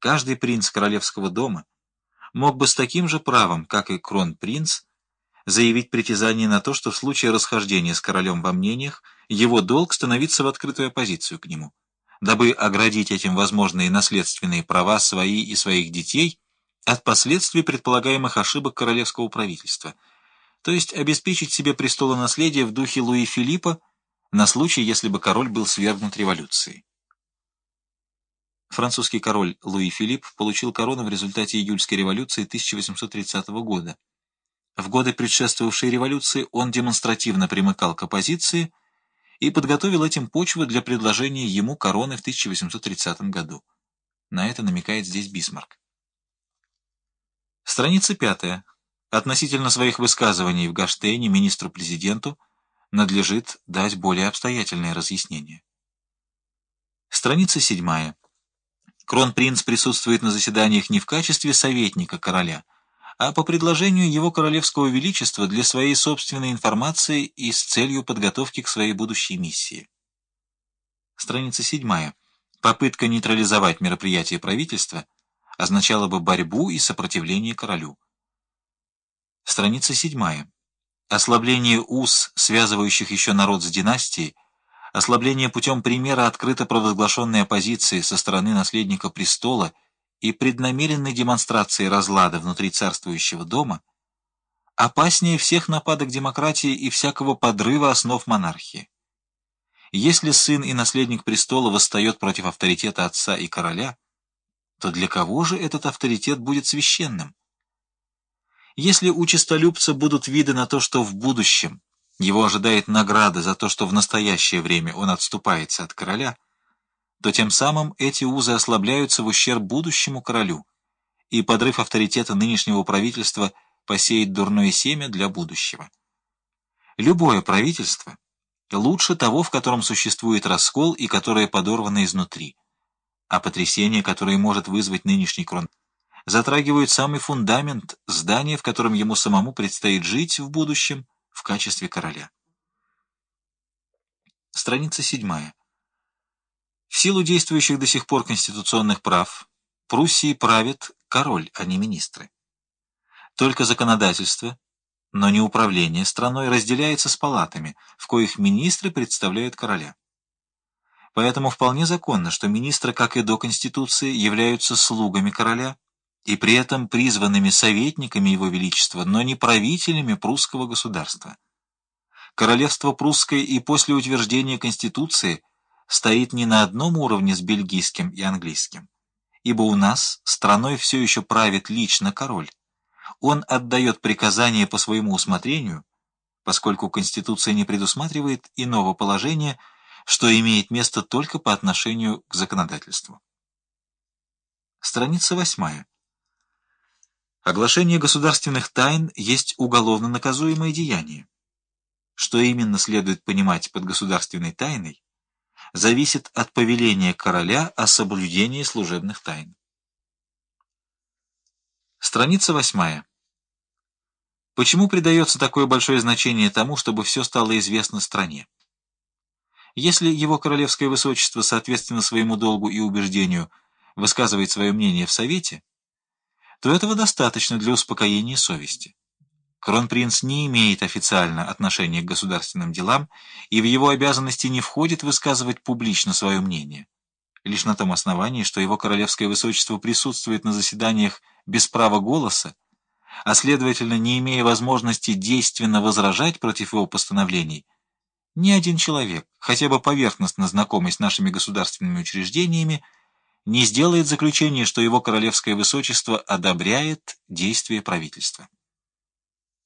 Каждый принц королевского дома мог бы с таким же правом, как и кронпринц, заявить притязание на то, что в случае расхождения с королем во мнениях его долг становиться в открытую оппозицию к нему, дабы оградить этим возможные наследственные права свои и своих детей от последствий предполагаемых ошибок королевского правительства, то есть обеспечить себе престолонаследие в духе Луи Филиппа на случай, если бы король был свергнут революцией. Французский король Луи Филипп получил корону в результате июльской революции 1830 года. В годы предшествовавшей революции он демонстративно примыкал к оппозиции и подготовил этим почву для предложения ему короны в 1830 году. На это намекает здесь Бисмарк. Страница пятая. Относительно своих высказываний в Гаштейне министру-президенту надлежит дать более обстоятельное разъяснение. Страница седьмая. Кронпринц присутствует на заседаниях не в качестве советника короля, а по предложению его королевского величества для своей собственной информации и с целью подготовки к своей будущей миссии. Страница 7. Попытка нейтрализовать мероприятие правительства означала бы борьбу и сопротивление королю. Страница 7. Ослабление уз, связывающих еще народ с династией, ослабление путем примера открыто провозглашенной оппозиции со стороны наследника престола и преднамеренной демонстрации разлада внутри царствующего дома опаснее всех нападок демократии и всякого подрыва основ монархии. Если сын и наследник престола восстает против авторитета отца и короля, то для кого же этот авторитет будет священным? Если у честолюбца будут виды на то, что в будущем его ожидает награда за то, что в настоящее время он отступается от короля, то тем самым эти узы ослабляются в ущерб будущему королю, и подрыв авторитета нынешнего правительства посеет дурное семя для будущего. Любое правительство лучше того, в котором существует раскол и которое подорвано изнутри, а потрясение, которое может вызвать нынешний крон, затрагивают самый фундамент здания, в котором ему самому предстоит жить в будущем, качестве короля. Страница 7. В силу действующих до сих пор конституционных прав Пруссии правит король, а не министры. Только законодательство, но не управление страной разделяется с палатами, в коих министры представляют короля. Поэтому вполне законно, что министры, как и до Конституции, являются слугами короля, и при этом призванными советниками Его Величества, но не правителями прусского государства. Королевство прусское и после утверждения Конституции стоит не на одном уровне с бельгийским и английским, ибо у нас страной все еще правит лично король. Он отдает приказания по своему усмотрению, поскольку Конституция не предусматривает иного положения, что имеет место только по отношению к законодательству. Страница восьмая. Оглашение государственных тайн есть уголовно наказуемое деяние. Что именно следует понимать под государственной тайной, зависит от повеления короля о соблюдении служебных тайн. Страница восьмая. Почему придается такое большое значение тому, чтобы все стало известно стране? Если его королевское высочество, соответственно своему долгу и убеждению, высказывает свое мнение в Совете, то этого достаточно для успокоения совести. Кронпринц не имеет официально отношения к государственным делам, и в его обязанности не входит высказывать публично свое мнение. Лишь на том основании, что его королевское высочество присутствует на заседаниях без права голоса, а следовательно, не имея возможности действенно возражать против его постановлений, ни один человек, хотя бы поверхностно знакомый с нашими государственными учреждениями, не сделает заключение, что его королевское высочество одобряет действия правительства.